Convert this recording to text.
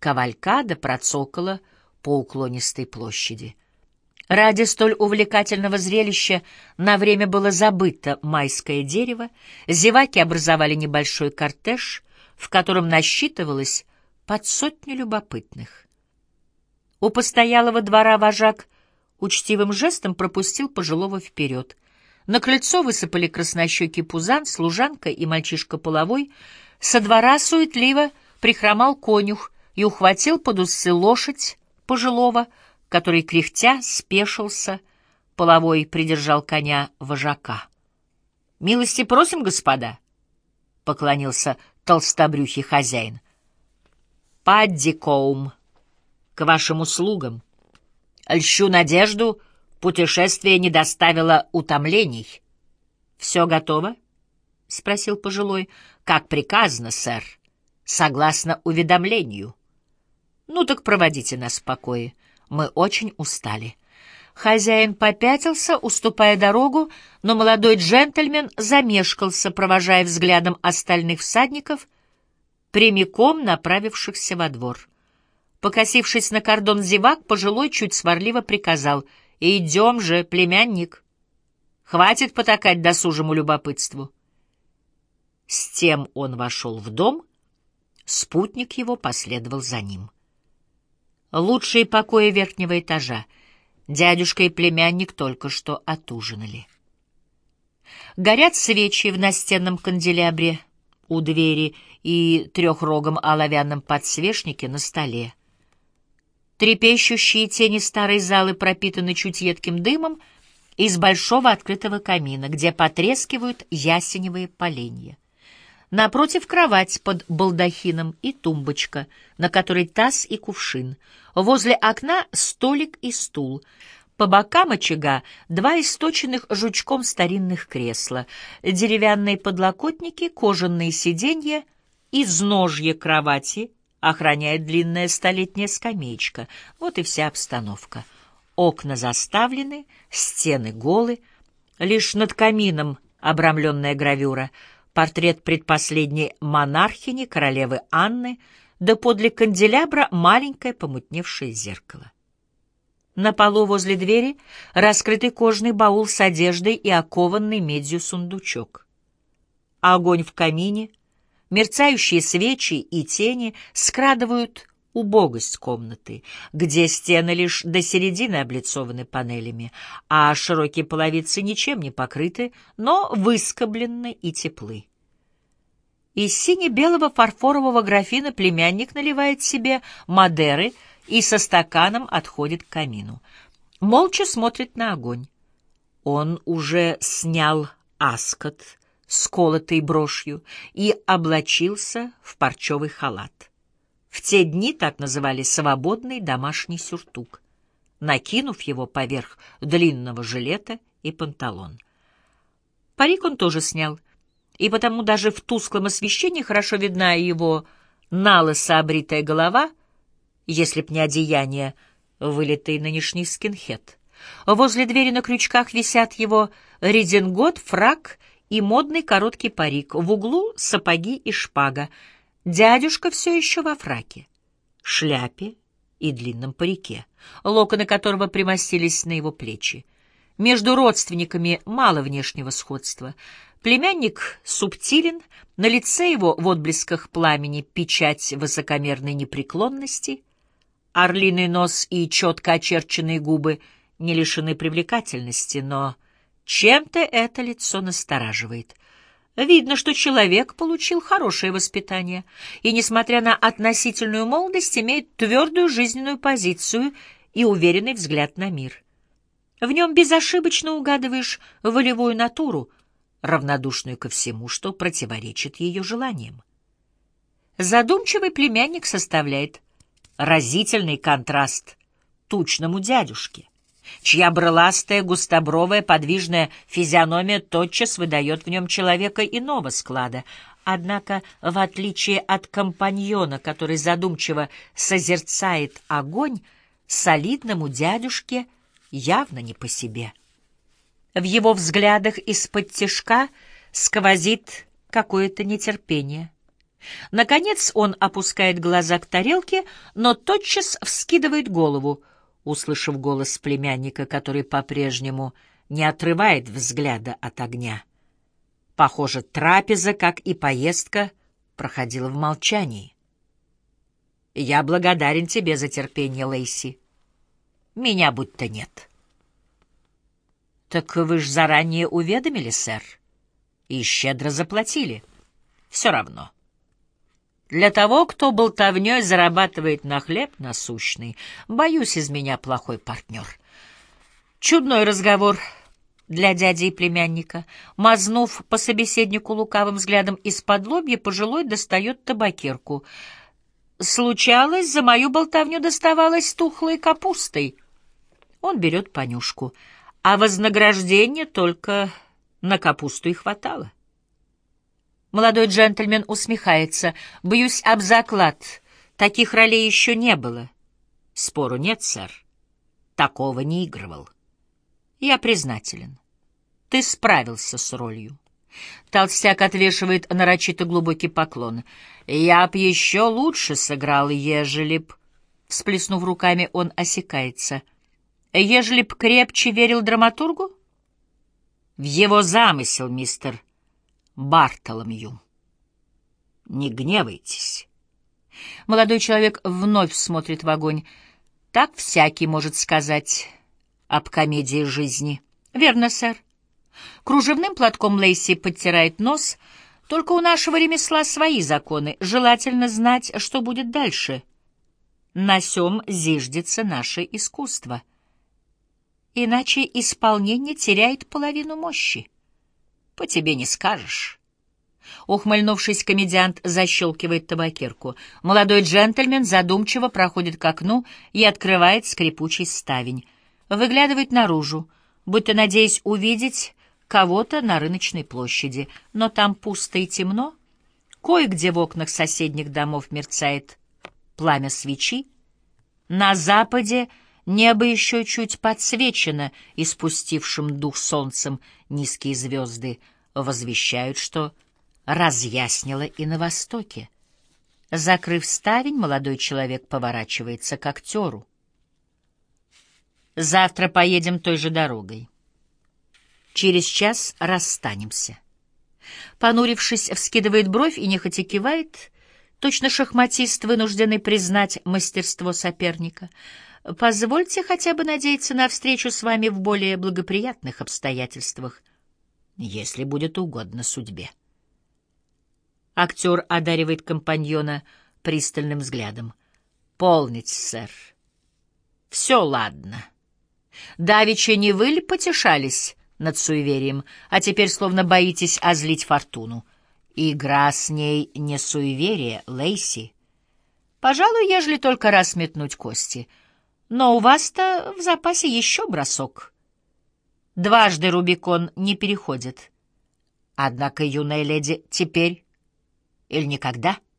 Кавалькада процокала по уклонистой площади. Ради столь увлекательного зрелища на время было забыто майское дерево, зеваки образовали небольшой кортеж, в котором насчитывалось под сотню любопытных. У постоялого двора вожак учтивым жестом пропустил пожилого вперед. На крыльцо высыпали краснощекий пузан, служанка и мальчишка половой. Со двора суетливо прихромал конюх и ухватил под усы лошадь пожилого, который, кряхтя, спешился, половой придержал коня вожака. — Милости просим, господа, — поклонился толстобрюхий хозяин. — Паддикоум, к вашим услугам. Льщу надежду, путешествие не доставило утомлений. — Все готово? — спросил пожилой. — Как приказано, сэр, согласно уведомлению. — Ну так проводите нас в покое. — мы очень устали. Хозяин попятился, уступая дорогу, но молодой джентльмен замешкался, провожая взглядом остальных всадников, прямиком направившихся во двор. Покосившись на кордон зевак, пожилой чуть сварливо приказал «Идем же, племянник! Хватит потакать досужему любопытству!» С тем он вошел в дом, спутник его последовал за ним. Лучшие покои верхнего этажа. Дядюшка и племянник только что отужинали. Горят свечи в настенном канделябре у двери и трехрогом оловянном подсвечнике на столе. Трепещущие тени старой залы пропитаны чуть едким дымом из большого открытого камина, где потрескивают ясеневые поленья. Напротив кровать под балдахином и тумбочка, на которой таз и кувшин. Возле окна столик и стул. По бокам очага два источенных жучком старинных кресла, деревянные подлокотники, кожаные сиденья, изножье кровати охраняет длинная столетняя скамеечка. Вот и вся обстановка. Окна заставлены, стены голы, лишь над камином обрамленная гравюра — портрет предпоследней монархини, королевы Анны, да подле канделябра маленькое помутневшее зеркало. На полу возле двери раскрытый кожный баул с одеждой и окованный медью сундучок. Огонь в камине, мерцающие свечи и тени скрадывают убогость комнаты, где стены лишь до середины облицованы панелями, а широкие половицы ничем не покрыты, но выскоблены и теплы. Из сине-белого фарфорового графина племянник наливает себе Мадеры и со стаканом отходит к камину. Молча смотрит на огонь. Он уже снял аскот, сколотый брошью, и облачился в парчевый халат. В те дни так называли свободный домашний сюртук, накинув его поверх длинного жилета и панталон. Парик он тоже снял, и потому даже в тусклом освещении хорошо видна его налысо обритая голова, если б не одеяние, вылитый нынешний скинхед. Возле двери на крючках висят его редингот, фрак и модный короткий парик, в углу сапоги и шпага — Дядюшка все еще во фраке, шляпе и длинном парике, локоны которого примостились на его плечи. Между родственниками мало внешнего сходства. Племянник субтилен, на лице его в отблесках пламени печать высокомерной непреклонности, орлиный нос и четко очерченные губы не лишены привлекательности, но чем-то это лицо настораживает. Видно, что человек получил хорошее воспитание и, несмотря на относительную молодость, имеет твердую жизненную позицию и уверенный взгляд на мир. В нем безошибочно угадываешь волевую натуру, равнодушную ко всему, что противоречит ее желаниям. Задумчивый племянник составляет разительный контраст тучному дядюшке чья брыластая, густобровая, подвижная физиономия тотчас выдает в нем человека иного склада. Однако, в отличие от компаньона, который задумчиво созерцает огонь, солидному дядюшке явно не по себе. В его взглядах из-под тишка сквозит какое-то нетерпение. Наконец он опускает глаза к тарелке, но тотчас вскидывает голову, услышав голос племянника, который по-прежнему не отрывает взгляда от огня. Похоже, трапеза, как и поездка, проходила в молчании. «Я благодарен тебе за терпение, Лейси. Меня будто нет». «Так вы ж заранее уведомили, сэр, и щедро заплатили. Все равно». Для того, кто болтовней зарабатывает на хлеб насущный, боюсь, из меня плохой партнер. Чудной разговор для дяди и племянника. Мазнув по собеседнику лукавым взглядом из-под лобья, пожилой достает табакерку. Случалось, за мою болтовню доставалось тухлой капустой. Он берет понюшку, а вознаграждение только на капусту и хватало. Молодой джентльмен усмехается. Бьюсь об заклад. Таких ролей еще не было. Спору нет, сэр. Такого не игрывал. Я признателен. Ты справился с ролью. Толстяк отвешивает нарочито глубокий поклон. Я б еще лучше сыграл, ежели б... Всплеснув руками, он осекается. Ежели б крепче верил драматургу? В его замысел, мистер Бартоломью. Не гневайтесь. Молодой человек вновь смотрит в огонь. Так всякий может сказать об комедии жизни. Верно, сэр. Кружевным платком Лейси подтирает нос. Только у нашего ремесла свои законы. Желательно знать, что будет дальше. На сём зиждется наше искусство. Иначе исполнение теряет половину мощи. По тебе не скажешь. Ухмыльнувшись, комедиант защелкивает табакерку. Молодой джентльмен задумчиво проходит к окну и открывает скрипучий ставень. Выглядывает наружу, будто надеясь увидеть кого-то на рыночной площади. Но там пусто и темно. Кое-где в окнах соседних домов мерцает пламя свечи. На западе небо еще чуть подсвечено испустившим дух солнцем — Низкие звезды возвещают, что разъяснило и на востоке. Закрыв ставень, молодой человек поворачивается к актеру. «Завтра поедем той же дорогой. Через час расстанемся». Понурившись, вскидывает бровь и нехотя кивает, точно шахматист, вынужденный признать мастерство соперника — Позвольте хотя бы надеяться на встречу с вами в более благоприятных обстоятельствах, если будет угодно судьбе. Актер одаривает компаньона пристальным взглядом. «Полните, сэр. Все ладно. Давеча не вы ли потешались над суеверием, а теперь словно боитесь озлить фортуну? Игра с ней не суеверие, Лейси. Пожалуй, ежели только раз метнуть кости — но у вас-то в запасе еще бросок. Дважды Рубикон не переходит. Однако, юная леди, теперь или никогда —